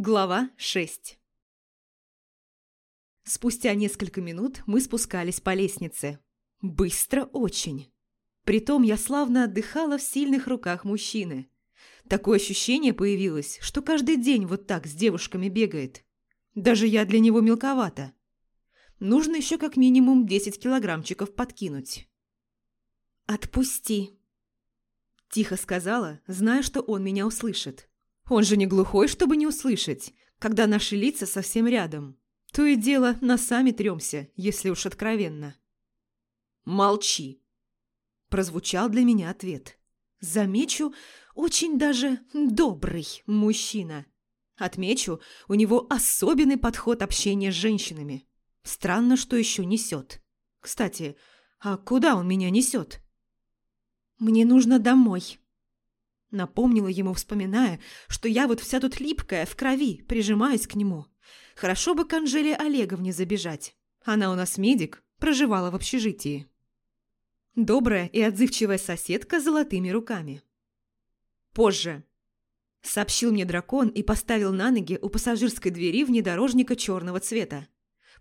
Глава 6 Спустя несколько минут мы спускались по лестнице. Быстро очень. Притом я славно отдыхала в сильных руках мужчины. Такое ощущение появилось, что каждый день вот так с девушками бегает. Даже я для него мелковата. Нужно еще как минимум 10 килограммчиков подкинуть. «Отпусти», – тихо сказала, зная, что он меня услышит. Он же не глухой, чтобы не услышать, когда наши лица совсем рядом. То и дело, носами трёмся, если уж откровенно. «Молчи!» – прозвучал для меня ответ. Замечу, очень даже добрый мужчина. Отмечу, у него особенный подход общения с женщинами. Странно, что еще несет. Кстати, а куда он меня несет? «Мне нужно домой», Напомнила ему, вспоминая, что я вот вся тут липкая, в крови, прижимаюсь к нему. Хорошо бы к Анжеле Олеговне забежать. Она у нас медик, проживала в общежитии. Добрая и отзывчивая соседка с золотыми руками. «Позже», — сообщил мне дракон и поставил на ноги у пассажирской двери внедорожника черного цвета.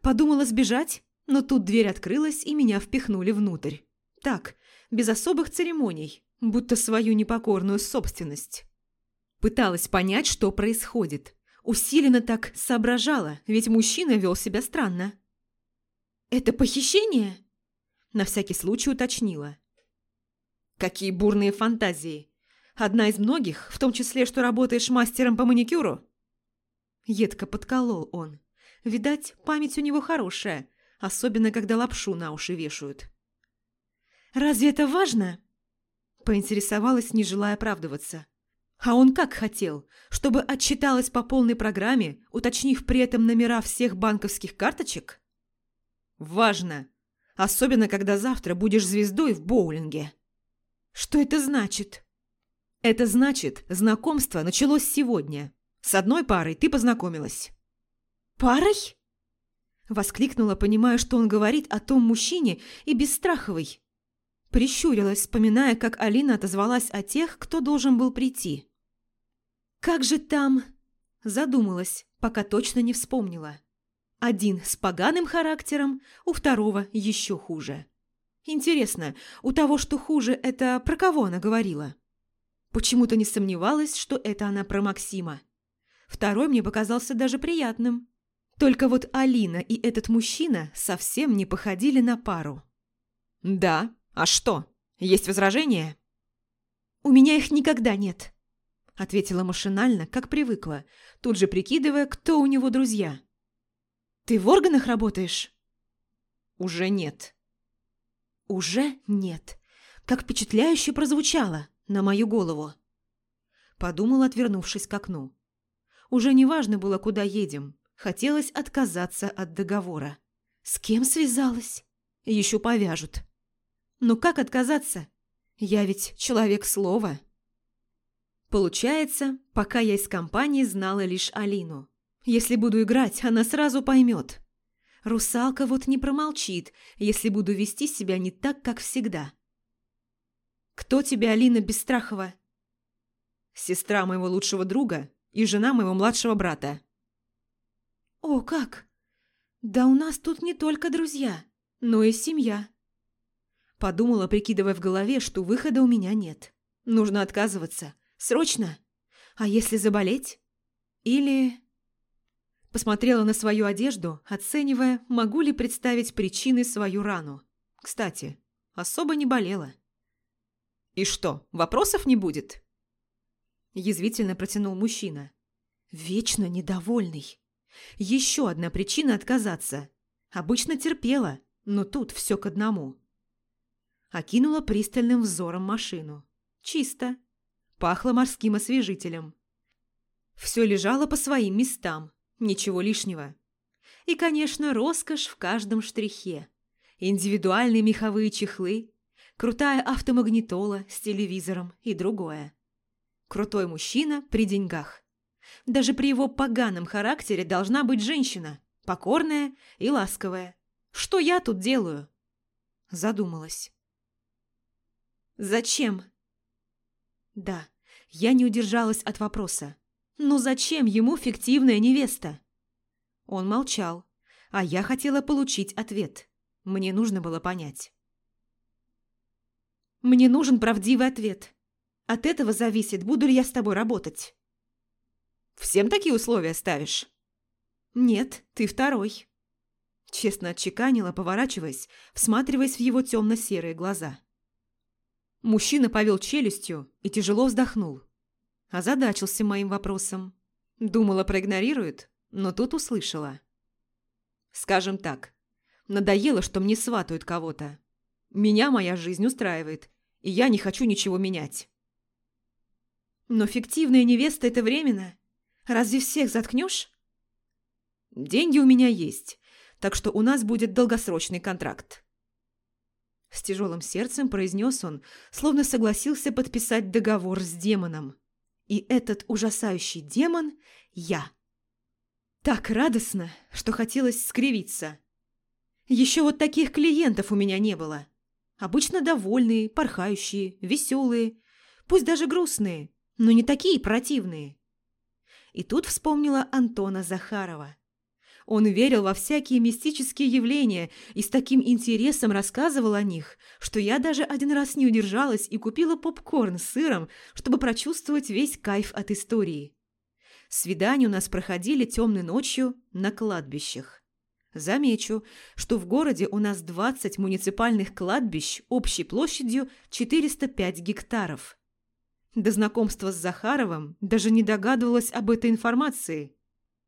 Подумала сбежать, но тут дверь открылась и меня впихнули внутрь. Так, без особых церемоний будто свою непокорную собственность. Пыталась понять, что происходит. Усиленно так соображала, ведь мужчина вел себя странно. «Это похищение?» На всякий случай уточнила. «Какие бурные фантазии! Одна из многих, в том числе, что работаешь мастером по маникюру?» Едко подколол он. Видать, память у него хорошая, особенно когда лапшу на уши вешают. «Разве это важно?» Поинтересовалась, не желая оправдываться. А он как хотел, чтобы отчиталась по полной программе, уточнив при этом номера всех банковских карточек? Важно. Особенно, когда завтра будешь звездой в боулинге. Что это значит? Это значит, знакомство началось сегодня. С одной парой ты познакомилась. Парой? Воскликнула, понимая, что он говорит о том мужчине и Бесстраховой, Прищурилась, вспоминая, как Алина отозвалась о тех, кто должен был прийти. «Как же там...» Задумалась, пока точно не вспомнила. Один с поганым характером, у второго еще хуже. Интересно, у того, что хуже, это про кого она говорила? Почему-то не сомневалась, что это она про Максима. Второй мне показался даже приятным. Только вот Алина и этот мужчина совсем не походили на пару. «Да, «А что, есть возражения?» «У меня их никогда нет», – ответила машинально, как привыкла, тут же прикидывая, кто у него друзья. «Ты в органах работаешь?» «Уже нет». «Уже нет. Как впечатляюще прозвучало на мою голову». Подумала, отвернувшись к окну. Уже не важно было, куда едем. Хотелось отказаться от договора. С кем связалась? Еще повяжут. Но как отказаться? Я ведь человек слова. Получается, пока я из компании знала лишь Алину. Если буду играть, она сразу поймет. Русалка вот не промолчит, если буду вести себя не так, как всегда. «Кто тебе, Алина Бесстрахова?» «Сестра моего лучшего друга и жена моего младшего брата». «О, как! Да у нас тут не только друзья, но и семья». Подумала, прикидывая в голове, что выхода у меня нет. Нужно отказываться. Срочно. А если заболеть? Или... Посмотрела на свою одежду, оценивая, могу ли представить причины свою рану. Кстати, особо не болела. «И что, вопросов не будет?» Язвительно протянул мужчина. «Вечно недовольный. Еще одна причина отказаться. Обычно терпела, но тут все к одному. Окинула пристальным взором машину. Чисто. Пахло морским освежителем. Все лежало по своим местам. Ничего лишнего. И, конечно, роскошь в каждом штрихе. Индивидуальные меховые чехлы, крутая автомагнитола с телевизором и другое. Крутой мужчина при деньгах. Даже при его поганом характере должна быть женщина, покорная и ласковая. Что я тут делаю? Задумалась. «Зачем?» Да, я не удержалась от вопроса. Ну зачем ему фиктивная невеста? Он молчал, а я хотела получить ответ. Мне нужно было понять. Мне нужен правдивый ответ. От этого зависит, буду ли я с тобой работать. Всем такие условия ставишь? Нет, ты второй. Честно отчеканила, поворачиваясь, всматриваясь в его темно-серые глаза. Мужчина повел челюстью и тяжело вздохнул. Озадачился моим вопросом. Думала, проигнорирует, но тут услышала. Скажем так, надоело, что мне сватают кого-то. Меня моя жизнь устраивает, и я не хочу ничего менять. Но фиктивная невеста – это временно. Разве всех заткнешь? Деньги у меня есть, так что у нас будет долгосрочный контракт. С тяжелым сердцем произнес он, словно согласился подписать договор с демоном. И этот ужасающий демон – я. Так радостно, что хотелось скривиться. Еще вот таких клиентов у меня не было. Обычно довольные, порхающие, веселые, пусть даже грустные, но не такие противные. И тут вспомнила Антона Захарова. Он верил во всякие мистические явления и с таким интересом рассказывал о них, что я даже один раз не удержалась и купила попкорн с сыром, чтобы прочувствовать весь кайф от истории. Свидания у нас проходили темной ночью на кладбищах. Замечу, что в городе у нас 20 муниципальных кладбищ общей площадью 405 гектаров. До знакомства с Захаровым даже не догадывалась об этой информации.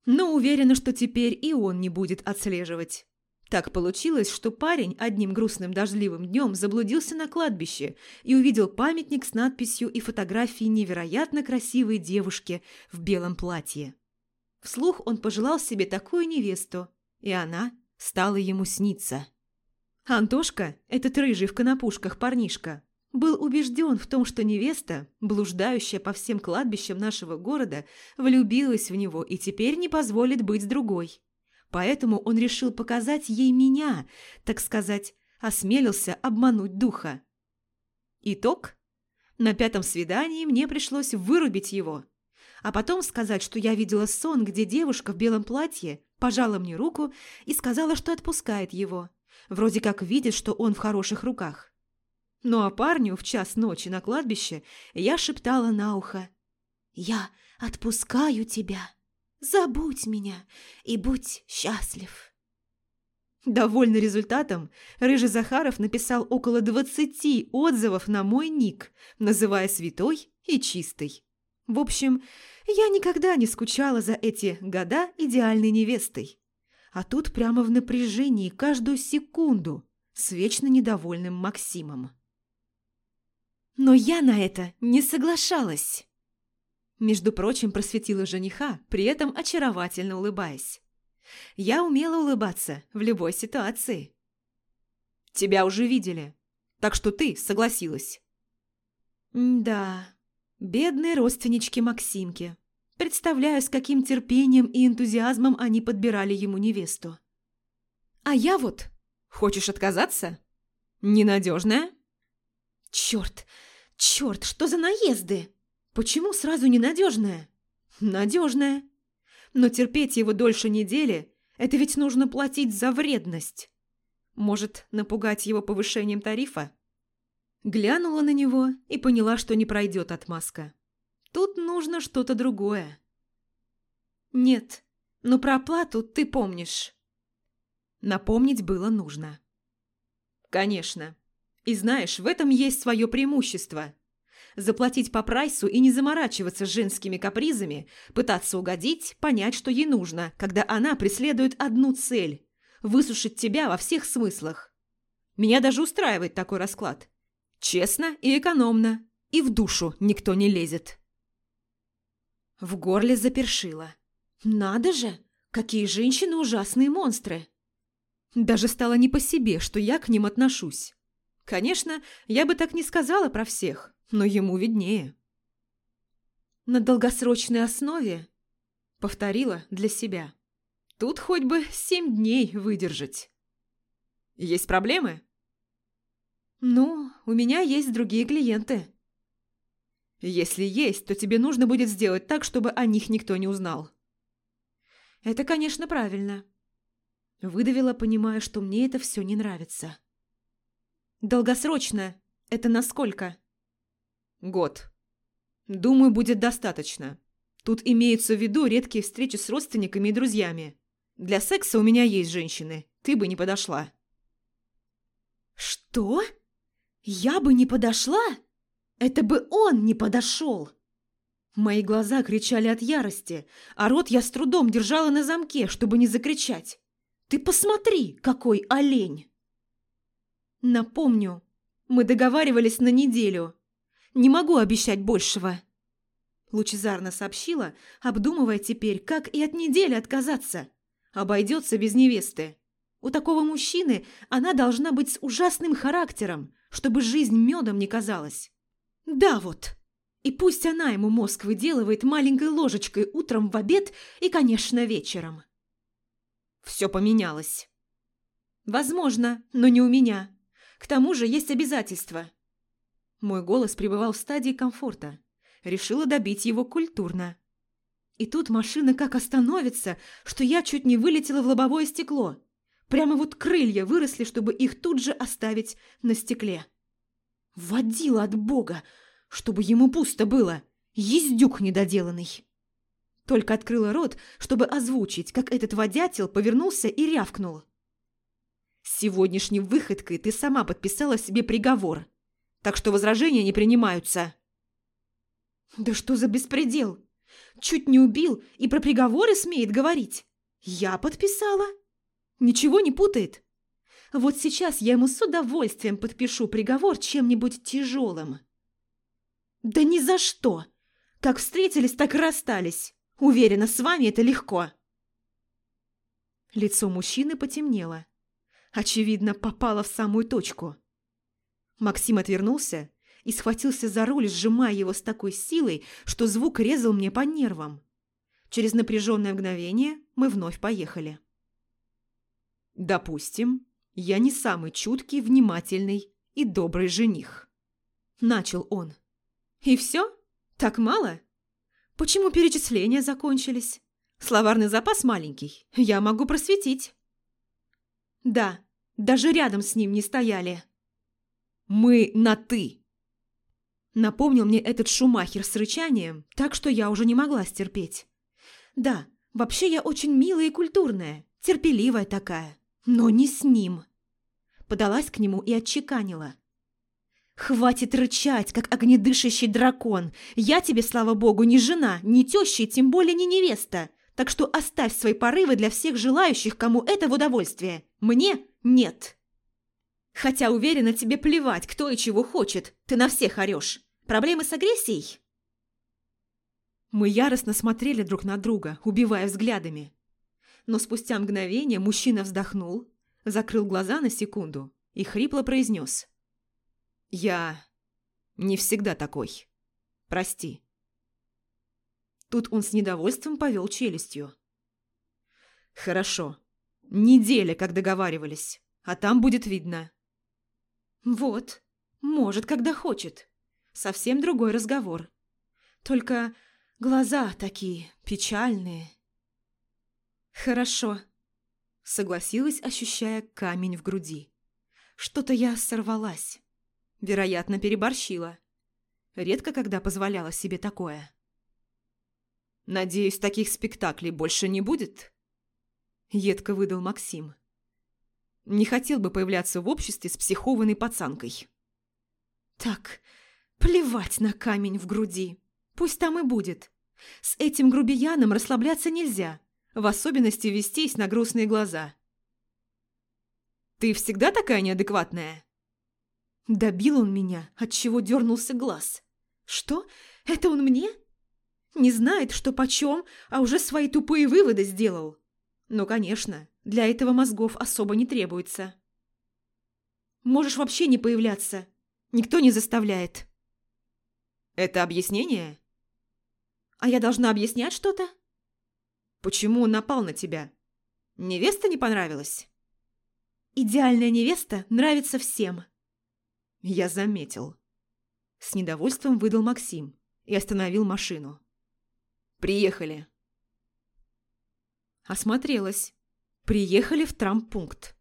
Но уверена, что теперь и он не будет отслеживать. Так получилось, что парень одним грустным дождливым днем заблудился на кладбище и увидел памятник с надписью и фотографией невероятно красивой девушки в белом платье. Вслух он пожелал себе такую невесту, и она стала ему сниться. Антошка, этот рыжий в конопушках парнишка, был убежден в том, что невеста, блуждающая по всем кладбищам нашего города, влюбилась в него и теперь не позволит быть другой. Поэтому он решил показать ей меня, так сказать, осмелился обмануть духа. Итог? На пятом свидании мне пришлось вырубить его, а потом сказать, что я видела сон, где девушка в белом платье пожала мне руку и сказала, что отпускает его. Вроде как видит, что он в хороших руках. Ну а парню в час ночи на кладбище я шептала на ухо «Я отпускаю тебя, забудь меня и будь счастлив». Довольный результатом, Рыжий Захаров написал около двадцати отзывов на мой ник, называя святой и чистой. В общем, я никогда не скучала за эти года идеальной невестой. А тут прямо в напряжении каждую секунду с вечно недовольным Максимом. Но я на это не соглашалась. Между прочим, просветила жениха, при этом очаровательно улыбаясь. Я умела улыбаться в любой ситуации. Тебя уже видели, так что ты согласилась. да, бедные родственнички Максимки. Представляю, с каким терпением и энтузиазмом они подбирали ему невесту. А я вот... Хочешь отказаться? Ненадежная? Черт, черт, что за наезды? Почему сразу ненадежная? Надежная. Но терпеть его дольше недели – это ведь нужно платить за вредность. Может, напугать его повышением тарифа? Глянула на него и поняла, что не пройдет отмазка. Тут нужно что-то другое. Нет, но про оплату ты помнишь. Напомнить было нужно. Конечно. И знаешь, в этом есть свое преимущество. Заплатить по прайсу и не заморачиваться с женскими капризами, пытаться угодить, понять, что ей нужно, когда она преследует одну цель – высушить тебя во всех смыслах. Меня даже устраивает такой расклад. Честно и экономно, и в душу никто не лезет. В горле запершило. «Надо же! Какие женщины ужасные монстры!» Даже стало не по себе, что я к ним отношусь. Конечно, я бы так не сказала про всех, но ему виднее. На долгосрочной основе повторила для себя. Тут хоть бы семь дней выдержать. Есть проблемы? Ну, у меня есть другие клиенты. Если есть, то тебе нужно будет сделать так, чтобы о них никто не узнал. Это, конечно, правильно. Выдавила, понимая, что мне это все не нравится. Долгосрочно. Это насколько? Год. Думаю, будет достаточно. Тут имеются в виду редкие встречи с родственниками и друзьями. Для секса у меня есть женщины. Ты бы не подошла. Что? Я бы не подошла? Это бы он не подошел. Мои глаза кричали от ярости, а рот я с трудом держала на замке, чтобы не закричать. «Ты посмотри, какой олень!» «Напомню, мы договаривались на неделю. Не могу обещать большего». Лучезарно сообщила, обдумывая теперь, как и от недели отказаться. Обойдется без невесты. У такого мужчины она должна быть с ужасным характером, чтобы жизнь медом не казалась. Да вот. И пусть она ему мозг выделывает маленькой ложечкой утром в обед и, конечно, вечером. Все поменялось. Возможно, но не у меня. К тому же есть обязательства. Мой голос пребывал в стадии комфорта. Решила добить его культурно. И тут машина как остановится, что я чуть не вылетела в лобовое стекло. Прямо вот крылья выросли, чтобы их тут же оставить на стекле. Водила от бога, чтобы ему пусто было. Ездюк недоделанный. Только открыла рот, чтобы озвучить, как этот водятел повернулся и рявкнул. Сегодняшней выходкой ты сама подписала себе приговор, так что возражения не принимаются. Да что за беспредел? Чуть не убил и про приговоры смеет говорить. Я подписала? Ничего не путает? Вот сейчас я ему с удовольствием подпишу приговор чем-нибудь тяжелым. Да ни за что! Как встретились, так и расстались. Уверена, с вами это легко. Лицо мужчины потемнело. Очевидно, попало в самую точку. Максим отвернулся и схватился за руль, сжимая его с такой силой, что звук резал мне по нервам. Через напряженное мгновение мы вновь поехали. Допустим, я не самый чуткий, внимательный и добрый жених. Начал он. И все? Так мало? Почему перечисления закончились? Словарный запас маленький. Я могу просветить. Да, даже рядом с ним не стояли. Мы на «ты». Напомнил мне этот шумахер с рычанием, так что я уже не могла стерпеть. Да, вообще я очень милая и культурная, терпеливая такая, но не с ним. Подалась к нему и отчеканила. «Хватит рычать, как огнедышащий дракон. Я тебе, слава богу, не жена, не теща и тем более не невеста. Так что оставь свои порывы для всех желающих, кому это в удовольствие. Мне нет». Хотя, уверена, тебе плевать, кто и чего хочет. Ты на всех орешь. Проблемы с агрессией?» Мы яростно смотрели друг на друга, убивая взглядами. Но спустя мгновение мужчина вздохнул, закрыл глаза на секунду и хрипло произнес. «Я не всегда такой. Прости». Тут он с недовольством повел челюстью. «Хорошо. Неделя, как договаривались. А там будет видно». «Вот. Может, когда хочет. Совсем другой разговор. Только глаза такие печальные». «Хорошо», — согласилась, ощущая камень в груди. «Что-то я сорвалась. Вероятно, переборщила. Редко когда позволяла себе такое». «Надеюсь, таких спектаклей больше не будет?» Едко выдал Максим. Не хотел бы появляться в обществе с психованной пацанкой. «Так, плевать на камень в груди. Пусть там и будет. С этим грубияном расслабляться нельзя в особенности вестись на грустные глаза. «Ты всегда такая неадекватная?» Добил он меня, отчего дернулся глаз. «Что? Это он мне?» Не знает, что почем, а уже свои тупые выводы сделал. Ну, конечно, для этого мозгов особо не требуется. Можешь вообще не появляться. Никто не заставляет. Это объяснение? А я должна объяснять что-то? Почему он напал на тебя? Невеста не понравилась? Идеальная невеста нравится всем. Я заметил. С недовольством выдал Максим и остановил машину. «Приехали». Осмотрелась. Приехали в травмпункт.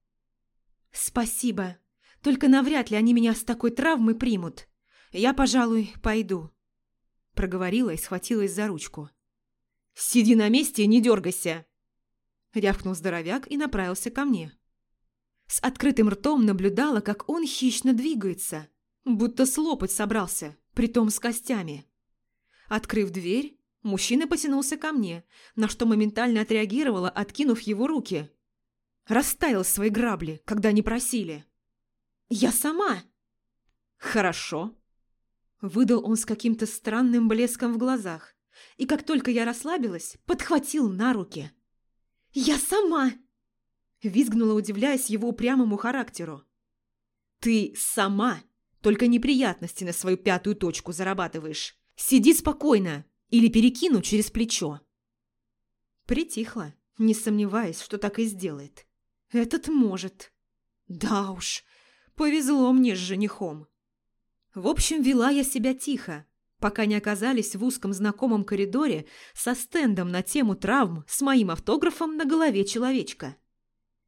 «Спасибо. Только навряд ли они меня с такой травмой примут. Я, пожалуй, пойду». Проговорила и схватилась за ручку. «Сиди на месте и не дергайся!» Рявкнул здоровяк и направился ко мне. С открытым ртом наблюдала, как он хищно двигается, будто слопать собрался, притом с костями. Открыв дверь, мужчина потянулся ко мне, на что моментально отреагировала, откинув его руки. Расставил свои грабли, когда не просили. «Я сама!» «Хорошо», – выдал он с каким-то странным блеском в глазах и как только я расслабилась, подхватил на руки. «Я сама!» Визгнула, удивляясь его упрямому характеру. «Ты сама, только неприятности на свою пятую точку зарабатываешь. Сиди спокойно или перекину через плечо». Притихла, не сомневаясь, что так и сделает. «Этот может». «Да уж, повезло мне с женихом». В общем, вела я себя тихо, пока не оказались в узком знакомом коридоре со стендом на тему травм с моим автографом на голове человечка.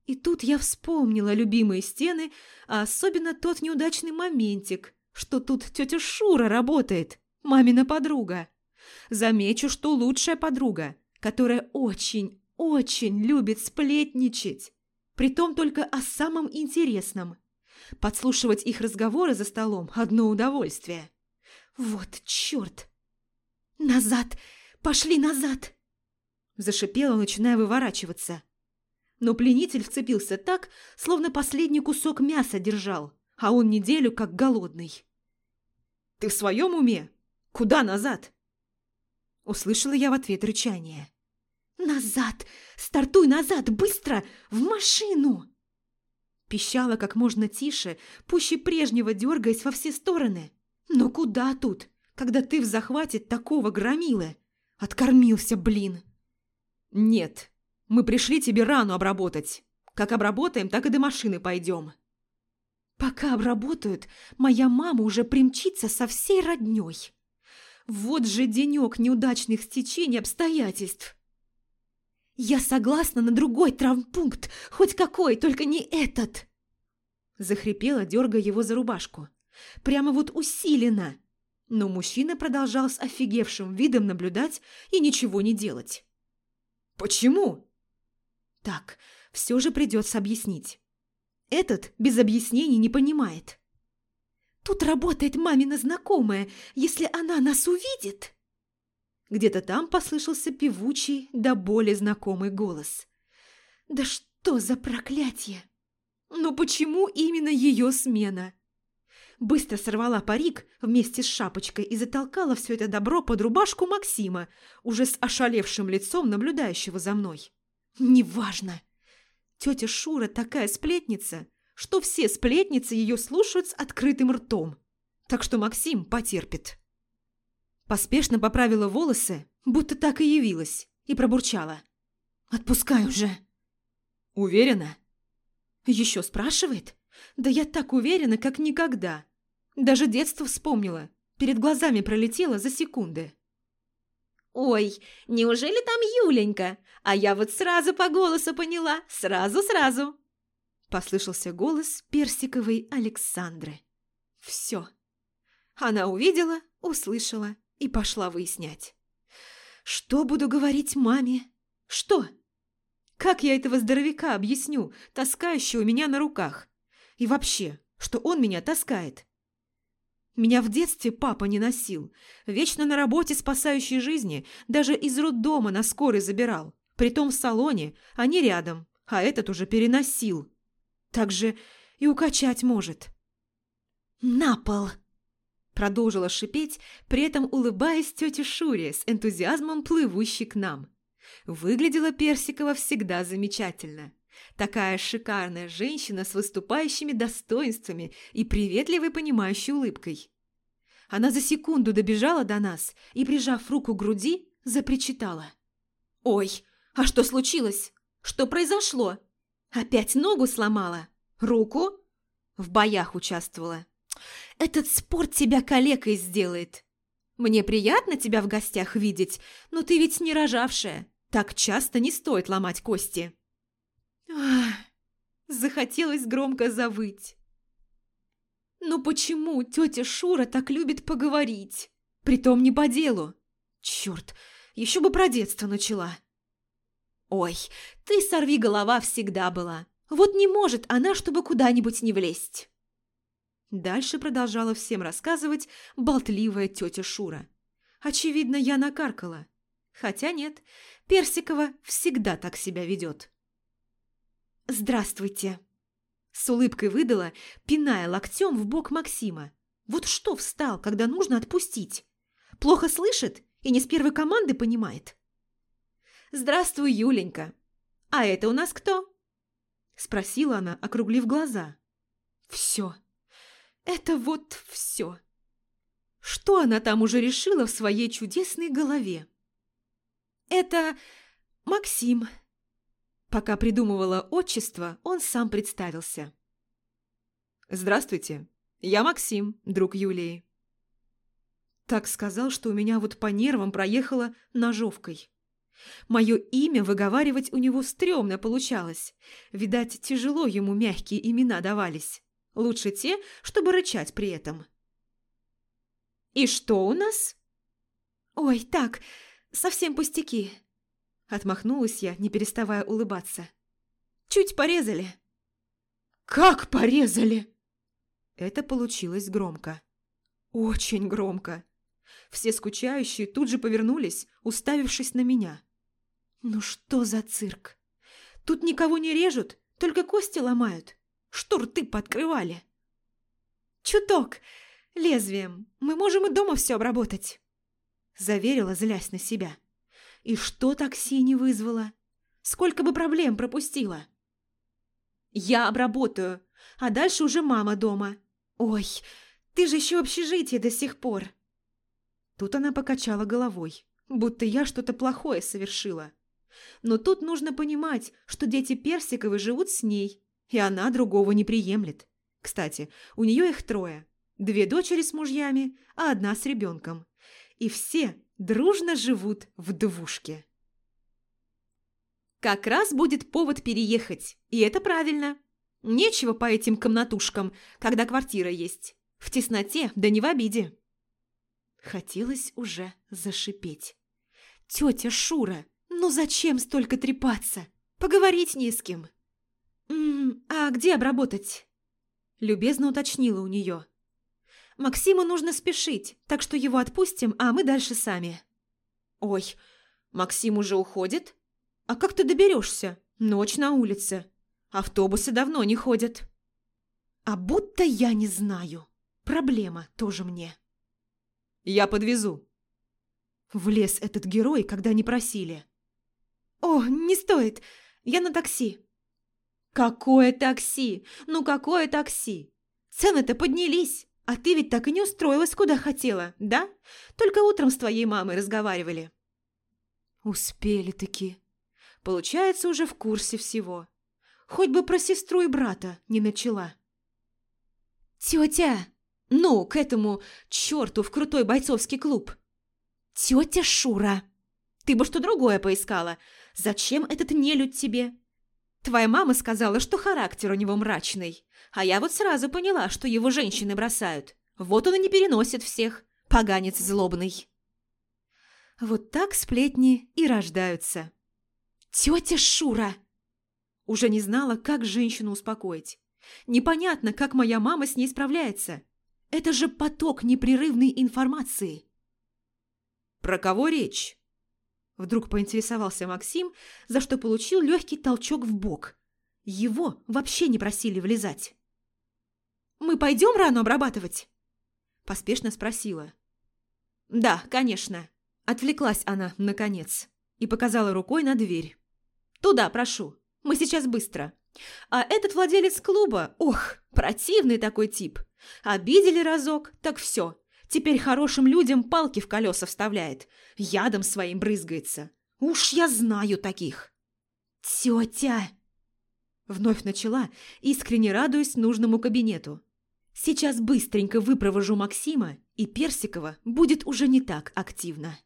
И тут я вспомнила любимые стены, а особенно тот неудачный моментик, что тут тетя Шура работает, мамина подруга. Замечу, что лучшая подруга, которая очень, очень любит сплетничать, притом только о самом интересном. Подслушивать их разговоры за столом – одно удовольствие. «Вот черт!» «Назад! Пошли назад!» Зашипела, начиная выворачиваться. Но пленитель вцепился так, словно последний кусок мяса держал, а он неделю как голодный. «Ты в своем уме? Куда назад?» Услышала я в ответ рычание. «Назад! Стартуй назад! Быстро! В машину!» Пищала как можно тише, пуще прежнего дергаясь во все стороны. Но куда тут, когда ты в захвате такого громилы? Откормился, блин. Нет, мы пришли тебе рану обработать. Как обработаем, так и до машины пойдем. Пока обработают, моя мама уже примчится со всей роднёй. Вот же денек неудачных стечений обстоятельств. Я согласна на другой травмпункт, хоть какой, только не этот. Захрипела, дергая его за рубашку. Прямо вот усиленно. Но мужчина продолжал с офигевшим видом наблюдать и ничего не делать. «Почему?» «Так, все же придется объяснить. Этот без объяснений не понимает». «Тут работает мамина знакомая. Если она нас увидит...» Где-то там послышался певучий, да более знакомый голос. «Да что за проклятие! Но почему именно ее смена?» быстро сорвала парик вместе с шапочкой и затолкала все это добро под рубашку Максима, уже с ошалевшим лицом наблюдающего за мной. «Неважно. Тетя Шура такая сплетница, что все сплетницы ее слушают с открытым ртом. Так что Максим потерпит». Поспешно поправила волосы, будто так и явилась, и пробурчала. «Отпускай уже». «Уверена?» «Еще спрашивает?» «Да я так уверена, как никогда. Даже детство вспомнила. Перед глазами пролетело за секунды. «Ой, неужели там Юленька? А я вот сразу по голосу поняла. Сразу-сразу!» Послышался голос персиковой Александры. «Все». Она увидела, услышала и пошла выяснять. «Что буду говорить маме? Что? Как я этого здоровяка объясню, таскающего меня на руках? И вообще, что он меня таскает?» Меня в детстве папа не носил. Вечно на работе спасающей жизни, даже из роддома на скорой забирал. Притом в салоне, а не рядом, а этот уже переносил. Так же и укачать может. «На пол!» Продолжила шипеть, при этом улыбаясь тете Шуре с энтузиазмом плывущей к нам. Выглядела Персикова всегда замечательно. Такая шикарная женщина с выступающими достоинствами и приветливой понимающей улыбкой. Она за секунду добежала до нас и, прижав руку к груди, запричитала. «Ой, а что случилось? Что произошло? Опять ногу сломала? Руку?» В боях участвовала. «Этот спорт тебя калекой сделает!» Мне приятно тебя в гостях видеть, но ты ведь не рожавшая. Так часто не стоит ломать кости». Ах, захотелось громко завыть. «Ну почему тетя Шура так любит поговорить? Притом не по делу. Черт, еще бы про детство начала». «Ой, ты сорви голова всегда была. Вот не может она, чтобы куда-нибудь не влезть». Дальше продолжала всем рассказывать болтливая тетя Шура. Очевидно, я накаркала. Хотя нет, Персикова всегда так себя ведет. «Здравствуйте!» С улыбкой выдала, пиная локтем в бок Максима. Вот что встал, когда нужно отпустить? Плохо слышит и не с первой команды понимает. «Здравствуй, Юленька! А это у нас кто?» Спросила она, округлив глаза. «Все. Это вот все. Что она там уже решила в своей чудесной голове?» «Это Максим». Пока придумывала отчество, он сам представился. «Здравствуйте, я Максим, друг Юлии». Так сказал, что у меня вот по нервам проехала ножовкой. Мое имя выговаривать у него стрёмно получалось. Видать, тяжело ему мягкие имена давались. Лучше те, чтобы рычать при этом. «И что у нас?» «Ой, так, совсем пустяки». Отмахнулась я, не переставая улыбаться. «Чуть порезали». «Как порезали?» Это получилось громко. Очень громко. Все скучающие тут же повернулись, уставившись на меня. Ну что за цирк? Тут никого не режут, только кости ломают. Что рты подкрывали? Чуток, лезвием. Мы можем и дома все обработать. Заверила, злясь на себя. И что такси не вызвало? Сколько бы проблем пропустила? Я обработаю, а дальше уже мама дома. Ой, ты же еще в общежитии до сих пор. Тут она покачала головой, будто я что-то плохое совершила. Но тут нужно понимать, что дети Персиковы живут с ней, и она другого не приемлет. Кстати, у нее их трое. Две дочери с мужьями, а одна с ребенком. И все дружно живут в двушке. Как раз будет повод переехать, и это правильно. Нечего по этим комнатушкам, когда квартира есть. В тесноте, да не в обиде. Хотелось уже зашипеть. «Тетя Шура, «Ну зачем столько трепаться? Поговорить не с кем». «М -м, «А где обработать?» Любезно уточнила у нее. «Максиму нужно спешить, так что его отпустим, а мы дальше сами». «Ой, Максим уже уходит? А как ты доберешься? Ночь на улице. Автобусы давно не ходят». «А будто я не знаю. Проблема тоже мне». «Я подвезу». Влез этот герой, когда не просили. «О, не стоит! Я на такси!» «Какое такси? Ну какое такси? Цены-то поднялись, а ты ведь так и не устроилась, куда хотела, да? Только утром с твоей мамой разговаривали». «Успели-таки. Получается, уже в курсе всего. Хоть бы про сестру и брата не начала». «Тетя! Ну, к этому черту в крутой бойцовский клуб!» «Тетя Шура! Ты бы что другое поискала!» Зачем этот нелюдь тебе? Твоя мама сказала, что характер у него мрачный. А я вот сразу поняла, что его женщины бросают. Вот он и не переносит всех. Поганец злобный. Вот так сплетни и рождаются. Тетя Шура! Уже не знала, как женщину успокоить. Непонятно, как моя мама с ней справляется. Это же поток непрерывной информации. Про кого речь? Вдруг поинтересовался Максим, за что получил легкий толчок в бок. Его вообще не просили влезать. «Мы пойдем рану обрабатывать?» Поспешно спросила. «Да, конечно». Отвлеклась она, наконец, и показала рукой на дверь. «Туда, прошу. Мы сейчас быстро. А этот владелец клуба, ох, противный такой тип. Обидели разок, так все. Теперь хорошим людям палки в колеса вставляет, ядом своим брызгается. Уж я знаю таких. «Тетя!» Вновь начала, искренне радуясь нужному кабинету. Сейчас быстренько выпровожу Максима, и Персикова будет уже не так активно.